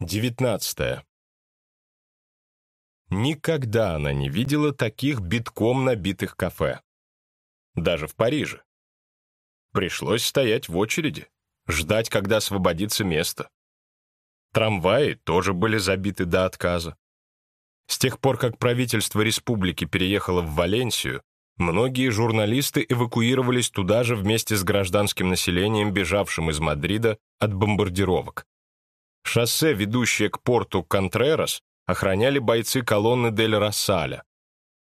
19. Никогда она не видела таких битком набитых кафе. Даже в Париже. Пришлось стоять в очереди, ждать, когда освободится место. Трамваи тоже были забиты до отказа. С тех пор, как правительство республики переехало в Валенсию, многие журналисты эвакуировались туда же вместе с гражданским населением, бежавшим из Мадрида от бомбардировок. Шоссе, ведущее к порту Контрерас, охраняли бойцы колонны Дель Рассаля.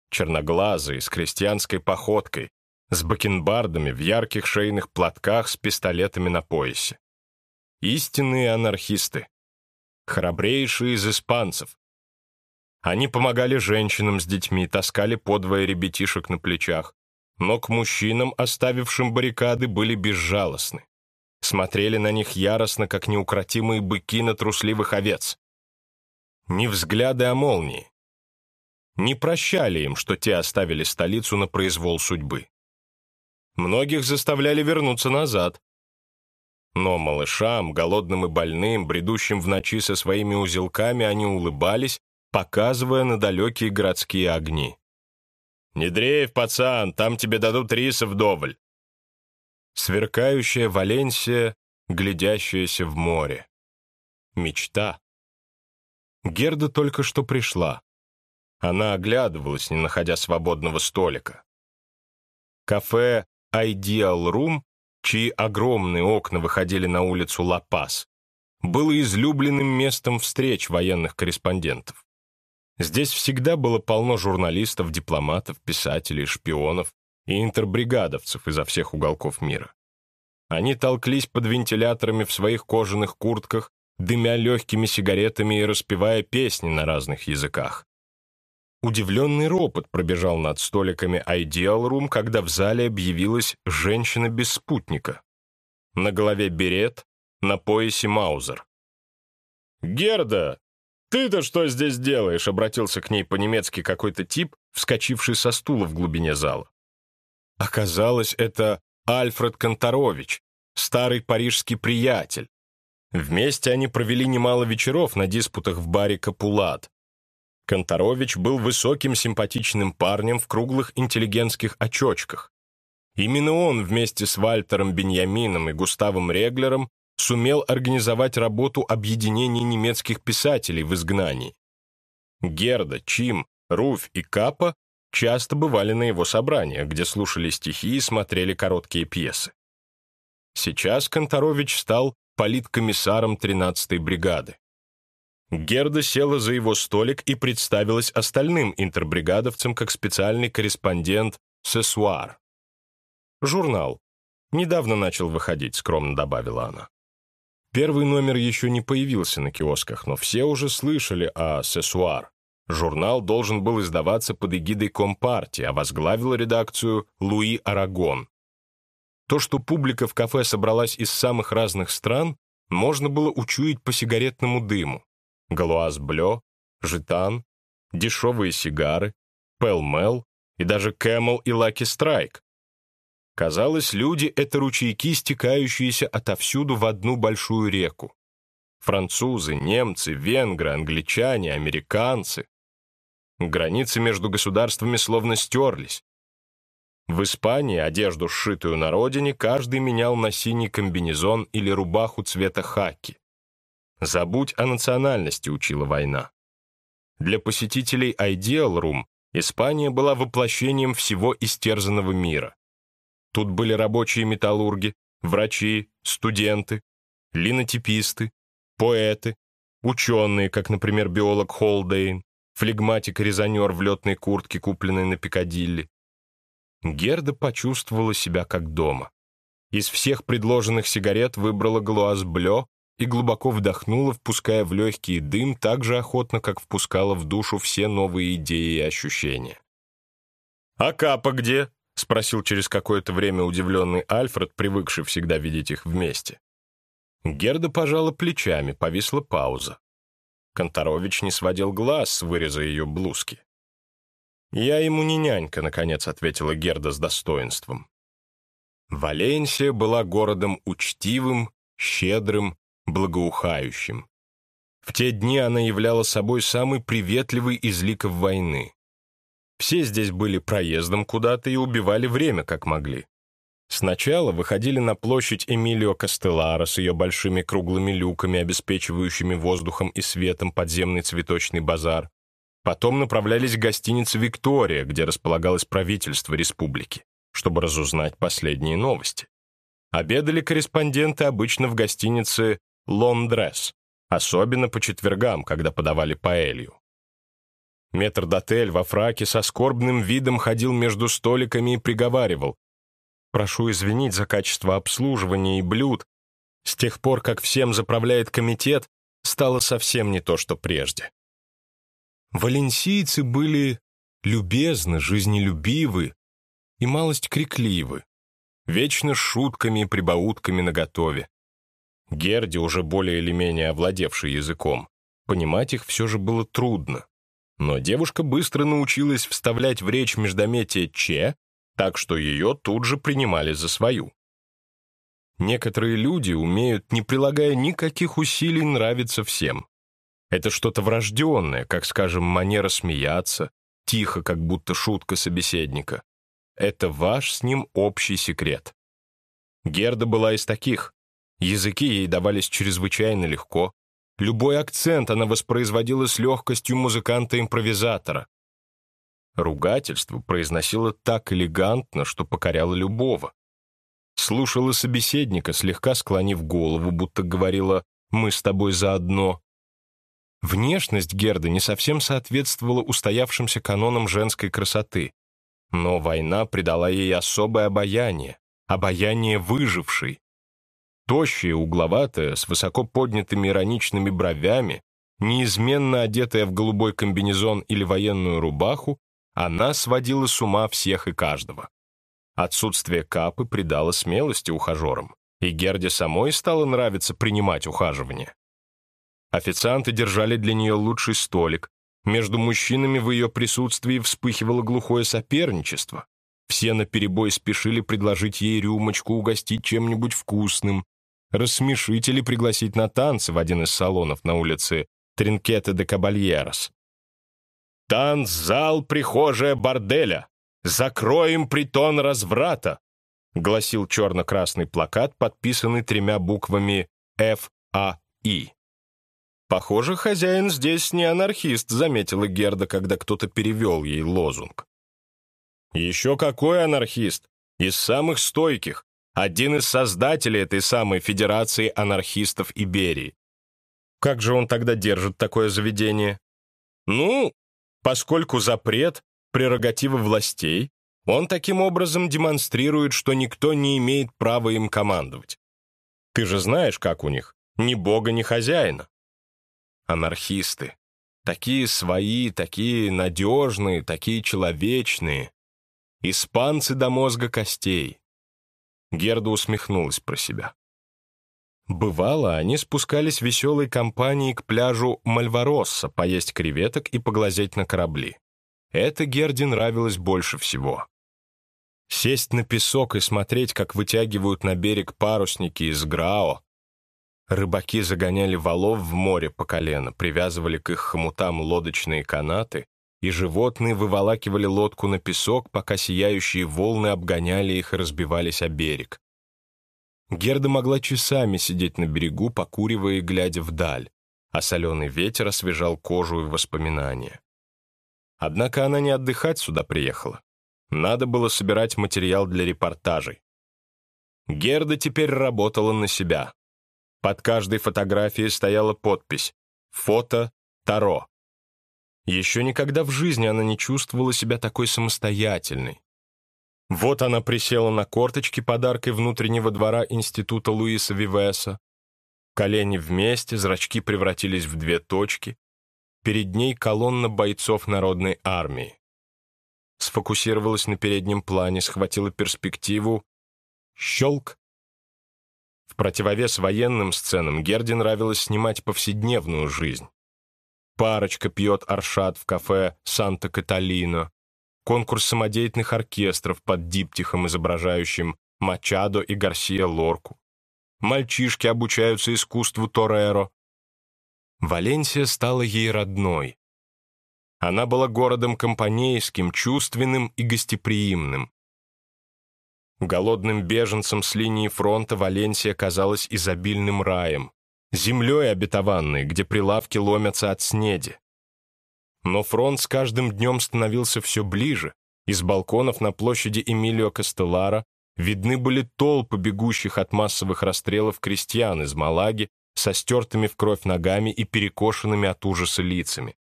Черноглазые, с крестьянской походкой, с бакенбардами в ярких шейных платках с пистолетами на поясе. Истинные анархисты. Храбрейшие из испанцев. Они помогали женщинам с детьми, таскали подвое ребятишек на плечах, но к мужчинам, оставившим баррикады, были безжалостны смотрели на них яростно, как неукротимые быки на трусливых овец. Не взгляды, а молнии. Не прощали им, что те оставили столицу на произвол судьбы. Многих заставляли вернуться назад. Но малышам, голодным и больным, бредущим в ночи со своими узелками, они улыбались, показывая на далекие городские огни. «Не дрейф, пацан, там тебе дадут риса вдоволь сверкающая Валенсия, глядящаяся в море. Мечта. Герда только что пришла. Она оглядывалась, не находя свободного столика. Кафе Ideal Room, чьи огромные окна выходили на улицу Ла-Пас, было излюбленным местом встреч военных корреспондентов. Здесь всегда было полно журналистов, дипломатов, писателей, шпионов, и интербригадовцев изо всех уголков мира. Они толклись под вентиляторами в своих кожаных куртках, дымя легкими сигаретами и распевая песни на разных языках. Удивленный ропот пробежал над столиками Ideal Room, когда в зале объявилась женщина без спутника. На голове берет, на поясе маузер. «Герда, ты-то что здесь делаешь?» — обратился к ней по-немецки какой-то тип, вскочивший со стула в глубине зала. Оказалось, это Альфред Конторович, старый парижский приятель. Вместе они провели немало вечеров на диспутах в баре «Капулат». Конторович был высоким симпатичным парнем в круглых интеллигентских очочках. Именно он вместе с Вальтером Беньямином и Густавом Реглером сумел организовать работу объединения немецких писателей в изгнании. Герда, Чим, Руфь и Капа часто бывали на его собраниях, где слушали стихи и смотрели короткие пьесы. Сейчас Конторович стал политкомиссаром 13-й бригады. Герда села за его столик и представилась остальным интербригадовцам как специальный корреспондент «Сесуар». «Журнал. Недавно начал выходить», — скромно добавила она. Первый номер еще не появился на киосках, но все уже слышали о «Сесуар». Журнал должен был издаваться под эгидой Компартии, а возглавил редакцию Луи Арагон. То, что публика в кафе собралась из самых разных стран, можно было учуять по сигаретному дыму. Gauloises Bleues, Gitanes, дешевые сигары, Pall Mall и даже Camel и Lucky Strike. Казалось, люди — это ручейки, стекающиеся отовсюду в одну большую реку. Французы, немцы, венгры, англичане, американцы. Границы между государствами словно стерлись. В Испании одежду, сшитую на родине, каждый менял на синий комбинезон или рубаху цвета хаки. Забудь о национальности, учила война. Для посетителей Ideal Room Испания была воплощением всего истерзанного мира. Тут были рабочие металлурги, врачи, студенты, линотиписты, поэты, ученые, как, например, биолог Холдейн, флегматик-резонер в летной куртке, купленной на Пикадилли. Герда почувствовала себя как дома. Из всех предложенных сигарет выбрала Глуаз Блё и глубоко вдохнула, впуская в легкий дым так же охотно, как впускала в душу все новые идеи и ощущения. «А Капа где?» — спросил через какое-то время удивленный Альфред, привыкший всегда видеть их вместе. Герда пожала плечами, повисла пауза. Конторович не сводил глаз с выреза ее блузки. «Я ему не нянька», — наконец ответила Герда с достоинством. Валенсия была городом учтивым, щедрым, благоухающим. В те дни она являла собой самый приветливый из ликов войны. Все здесь были проездом куда-то и убивали время, как могли. Сначала выходили на площадь Эмилио Кастеллара с ее большими круглыми люками, обеспечивающими воздухом и светом подземный цветочный базар. Потом направлялись к гостинице «Виктория», где располагалось правительство республики, чтобы разузнать последние новости. Обедали корреспонденты обычно в гостинице «Лондресс», особенно по четвергам, когда подавали паэлью. Метрдотель во фраке со скорбным видом ходил между столиками и приговаривал Прошу извинить за качество обслуживания и блюд. С тех пор, как всем заправляет комитет, стало совсем не то, что прежде. Валенсийцы были любезны, жизнелюбивы и малость крикливы, вечно шутками и прибаутками наготове. Герди, уже более или менее овладевший языком, понимать их все же было трудно. Но девушка быстро научилась вставлять в речь междометие «че» так что ее тут же принимали за свою. Некоторые люди умеют, не прилагая никаких усилий, нравиться всем. Это что-то врожденное, как, скажем, манера смеяться, тихо, как будто шутка собеседника. Это ваш с ним общий секрет. Герда была из таких. Языки ей давались чрезвычайно легко. Любой акцент она воспроизводила с легкостью музыканта-импровизатора. Ругательство произносила так элегантно, что покоряло любого. Слушала собеседника, слегка склонив голову, будто говорила «мы с тобой заодно». Внешность Герды не совсем соответствовала устоявшимся канонам женской красоты, но война придала ей особое обаяние, обаяние выжившей. Тощая, угловатая, с высоко поднятыми ироничными бровями, неизменно одетая в голубой комбинезон или военную рубаху, она сводила с ума всех и каждого. Отсутствие капы придало смелости ухажерам, и Герде самой стало нравиться принимать ухаживание. Официанты держали для нее лучший столик, между мужчинами в ее присутствии вспыхивало глухое соперничество. Все наперебой спешили предложить ей рюмочку, угостить чем-нибудь вкусным, рассмешить или пригласить на танцы в один из салонов на улице Тринкете де Кабальерос. «Танцзал, прихожая борделя! Закроем притон разврата!» — гласил черно-красный плакат, подписанный тремя буквами «Ф.А.И». «Похоже, хозяин здесь не анархист», — заметила Герда, когда кто-то перевел ей лозунг. «Еще какой анархист? Из самых стойких. Один из создателей этой самой Федерации анархистов Иберии. Как же он тогда держит такое заведение? Ну, Поскольку запрет — прерогатива властей, он таким образом демонстрирует, что никто не имеет права им командовать. Ты же знаешь, как у них. Ни бога, ни хозяина. Анархисты. Такие свои, такие надежные, такие человечные. Испанцы до мозга костей. Герда усмехнулась про себя. Бывало, они спускались веселой компанией к пляжу Мальворосса поесть креветок и поглазеть на корабли. Это Герде нравилось больше всего. Сесть на песок и смотреть, как вытягивают на берег парусники из Грао. Рыбаки загоняли валов в море по колено, привязывали к их хомутам лодочные канаты, и животные выволакивали лодку на песок, пока сияющие волны обгоняли их и разбивались о берег. Герда могла часами сидеть на берегу, покуривая и глядя вдаль, а соленый ветер освежал кожу и воспоминания. Однако она не отдыхать сюда приехала. Надо было собирать материал для репортажей. Герда теперь работала на себя. Под каждой фотографией стояла подпись «Фото Таро». Еще никогда в жизни она не чувствовала себя такой самостоятельной, вот она присела на корточки подаркой внутреннего двора Института Луиса Вивеса. Колени вместе, зрачки превратились в две точки. Перед ней колонна бойцов народной армии. Сфокусировалась на переднем плане, схватила перспективу. Щелк! В противовес военным сценам Герде нравилось снимать повседневную жизнь. Парочка пьет аршат в кафе «Санта-Каталино», конкурс самодеятельных оркестров под диптихом, изображающим Мачадо и Гарсия Лорку. Мальчишки обучаются искусству Тореро. Валенсия стала ей родной. Она была городом компанейским, чувственным и гостеприимным. Голодным беженцам с линии фронта Валенсия казалась изобильным раем, землей обетованной, где прилавки ломятся от снеди. Но фронт с каждым днем становился все ближе. Из балконов на площади Эмилио Кастеллара видны были толпы бегущих от массовых расстрелов крестьян из Малаги со стертыми в кровь ногами и перекошенными от ужаса лицами.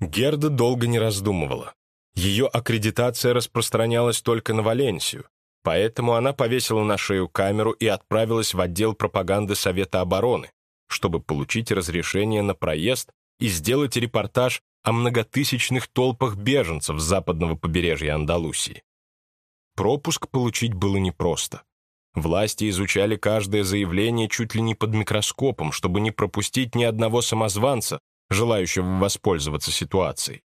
Герда долго не раздумывала. Ее аккредитация распространялась только на Валенсию, поэтому она повесила на шею камеру и отправилась в отдел пропаганды Совета обороны, чтобы получить разрешение на проезд и сделать репортаж о многотысячных толпах беженцев с западного побережья Андалусии. Пропуск получить было непросто. Власти изучали каждое заявление чуть ли не под микроскопом, чтобы не пропустить ни одного самозванца, желающего воспользоваться ситуацией.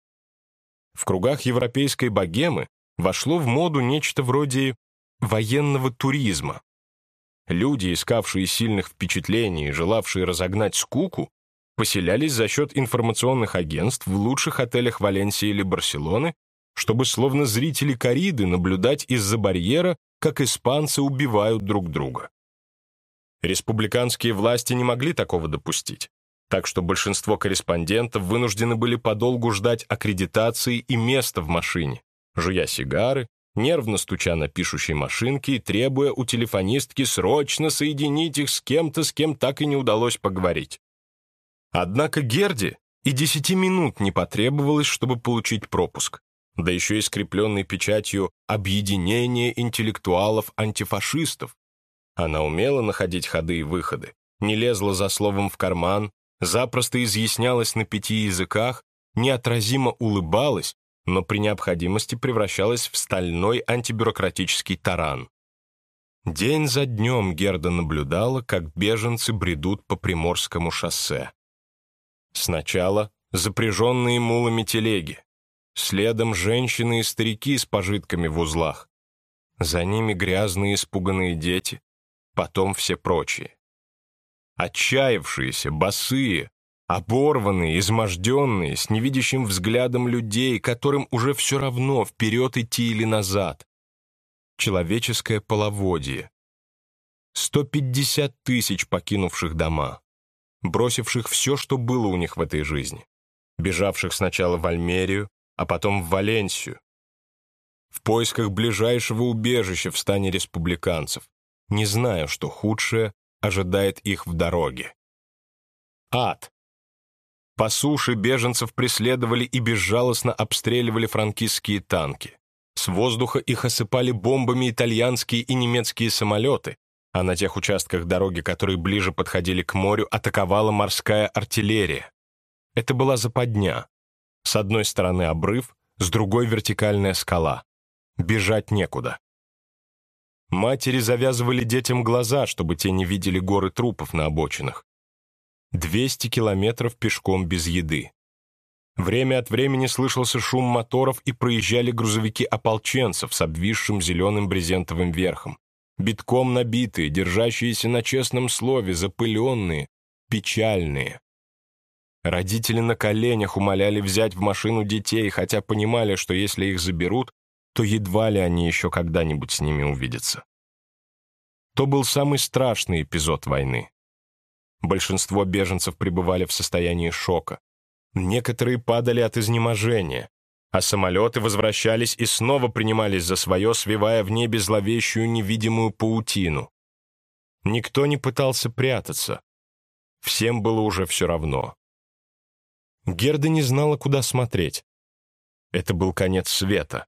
В кругах европейской богемы вошло в моду нечто вроде военного туризма. Люди, искавшие сильных впечатлений и желавшие разогнать скуку, поселялись за счет информационных агентств в лучших отелях Валенсии или Барселоны, чтобы словно зрители кориды наблюдать из-за барьера, как испанцы убивают друг друга. Республиканские власти не могли такого допустить, так что большинство корреспондентов вынуждены были подолгу ждать аккредитации и места в машине, жуя сигары, нервно стуча на пишущей машинке и требуя у телефонистки срочно соединить их с кем-то, с кем так и не удалось поговорить. Однако Герде и десяти минут не потребовалось, чтобы получить пропуск, да еще и скрепленный печатью «Объединение интеллектуалов-антифашистов». Она умела находить ходы и выходы, не лезла за словом в карман, запросто изъяснялась на пяти языках, неотразимо улыбалась, но при необходимости превращалась в стальной антибюрократический таран. День за днем Герда наблюдала, как беженцы бредут по Приморскому шоссе. Сначала запряженные мулами телеги, следом женщины и старики с пожитками в узлах, за ними грязные испуганные дети, потом все прочие. Отчаявшиеся, босые, оборванные, изможденные, с невидящим взглядом людей, которым уже все равно, вперед идти или назад. Человеческое половодье. 150 тысяч покинувших дома бросивших все, что было у них в этой жизни, бежавших сначала в Альмерию, а потом в Валенсию, в поисках ближайшего убежища в стане республиканцев, не зная, что худшее ожидает их в дороге. Ад. По суше беженцев преследовали и безжалостно обстреливали франкистские танки. С воздуха их осыпали бомбами итальянские и немецкие самолеты, а на тех участках дороги, которые ближе подходили к морю, атаковала морская артиллерия. Это была западня. С одной стороны обрыв, с другой вертикальная скала. Бежать некуда. Матери завязывали детям глаза, чтобы те не видели горы трупов на обочинах. 200 километров пешком без еды. Время от времени слышался шум моторов и проезжали грузовики ополченцев с обвисшим зеленым брезентовым верхом битком набитые, держащиеся на честном слове, запыленные, печальные. Родители на коленях умоляли взять в машину детей, хотя понимали, что если их заберут, то едва ли они еще когда-нибудь с ними увидятся. То был самый страшный эпизод войны. Большинство беженцев пребывали в состоянии шока. Некоторые падали от изнеможения, а самолеты возвращались и снова принимались за свое, свивая в небе зловещую невидимую паутину. Никто не пытался прятаться. Всем было уже все равно. Герда не знала, куда смотреть. Это был конец света.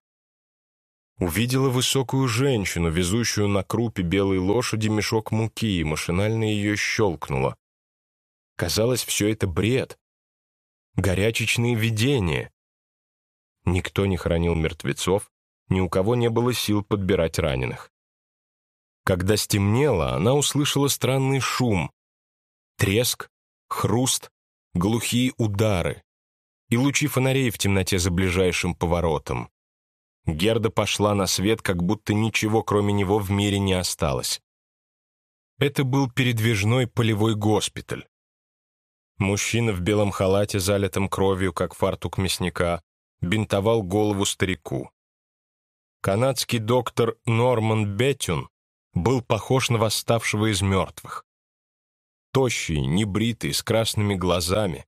Увидела высокую женщину, везущую на крупе белой лошади мешок муки, и машинально ее щелкнула. Казалось, все это бред. Горячечные видения. Никто не хранил мертвецов, ни у кого не было сил подбирать раненых. Когда стемнело, она услышала странный шум. Треск, хруст, глухие удары и лучи фонарей в темноте за ближайшим поворотом. Герда пошла на свет, как будто ничего, кроме него, в мире не осталось. Это был передвижной полевой госпиталь. Мужчина в белом халате, залитом кровью, как фартук мясника, бинтовал голову старику. Канадский доктор Норман Беттюн был похож на восставшего из мертвых. Тощий, небритый, с красными глазами.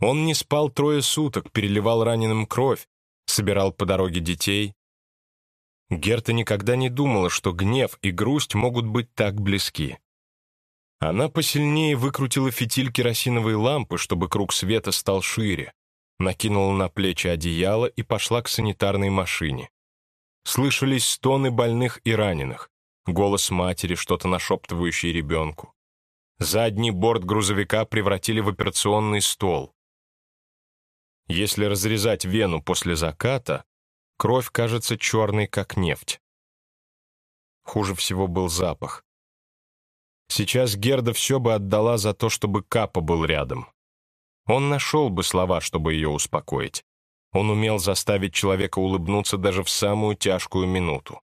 Он не спал трое суток, переливал раненым кровь, собирал по дороге детей. Герта никогда не думала, что гнев и грусть могут быть так близки. Она посильнее выкрутила фитиль керосиновой лампы, чтобы круг света стал шире, накинула на плечи одеяло и пошла к санитарной машине. Слышались стоны больных и раненых, голос матери, что-то нашептывающий ребенку. Задний борт грузовика превратили в операционный стол. Если разрезать вену после заката, кровь кажется черной, как нефть. Хуже всего был запах. Сейчас Герда все бы отдала за то, чтобы Капа был рядом. Он нашел бы слова, чтобы ее успокоить. Он умел заставить человека улыбнуться даже в самую тяжкую минуту.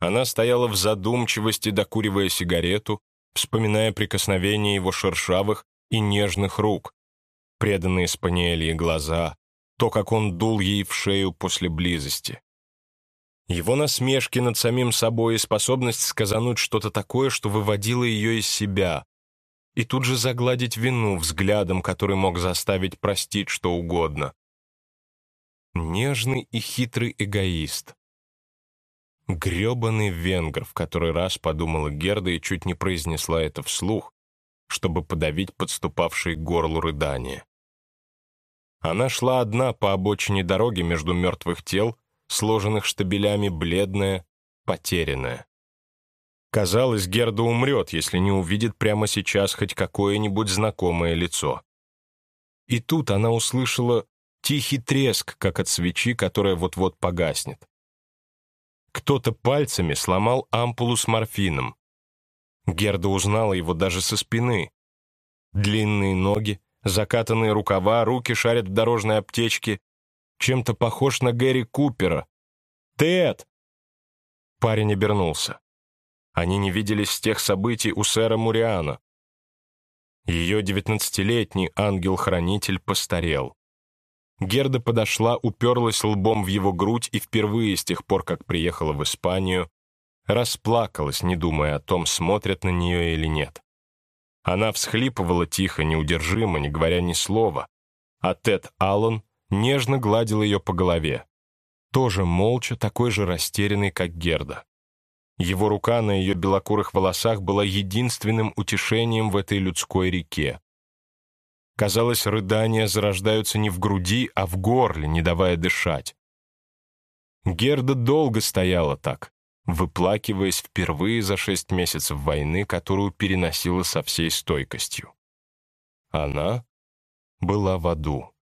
Она стояла в задумчивости, докуривая сигарету, вспоминая прикосновения его шершавых и нежных рук, преданные спаниели глаза, то, как он дул ей в шею после близости. Его насмешки над самим собой и способность сказануть что-то такое, что выводило ее из себя, и тут же загладить вину взглядом, который мог заставить простить что угодно. Нежный и хитрый эгоист. Гребаный венгр, в который раз подумала Герда и чуть не произнесла это вслух, чтобы подавить подступавшие к горлу рыдания. Она шла одна по обочине дороги между мертвых тел, сложенных штабелями, бледная, потерянная. Казалось, Герда умрет, если не увидит прямо сейчас хоть какое-нибудь знакомое лицо. И тут она услышала тихий треск, как от свечи, которая вот-вот погаснет. Кто-то пальцами сломал ампулу с морфином. Герда узнала его даже со спины. Длинные ноги, закатанные рукава, руки шарят в дорожной аптечке. Чем-то похож на Гэри Купера. «Тед!» Парень обернулся. Они не виделись с тех событий у сэра Муриана. Ее девятнадцатилетний ангел-хранитель постарел. Герда подошла, уперлась лбом в его грудь и впервые с тех пор, как приехала в Испанию, расплакалась, не думая о том, смотрят на нее или нет. Она всхлипывала тихо, неудержимо, не говоря ни слова, а Тед Аллен нежно гладил ее по голове, тоже молча, такой же растерянный, как Герда. Его рука на ее белокурых волосах была единственным утешением в этой людской реке. Казалось, рыдания зарождаются не в груди, а в горле, не давая дышать. Герда долго стояла так, выплакиваясь впервые за шесть месяцев войны, которую переносила со всей стойкостью. Она была в аду.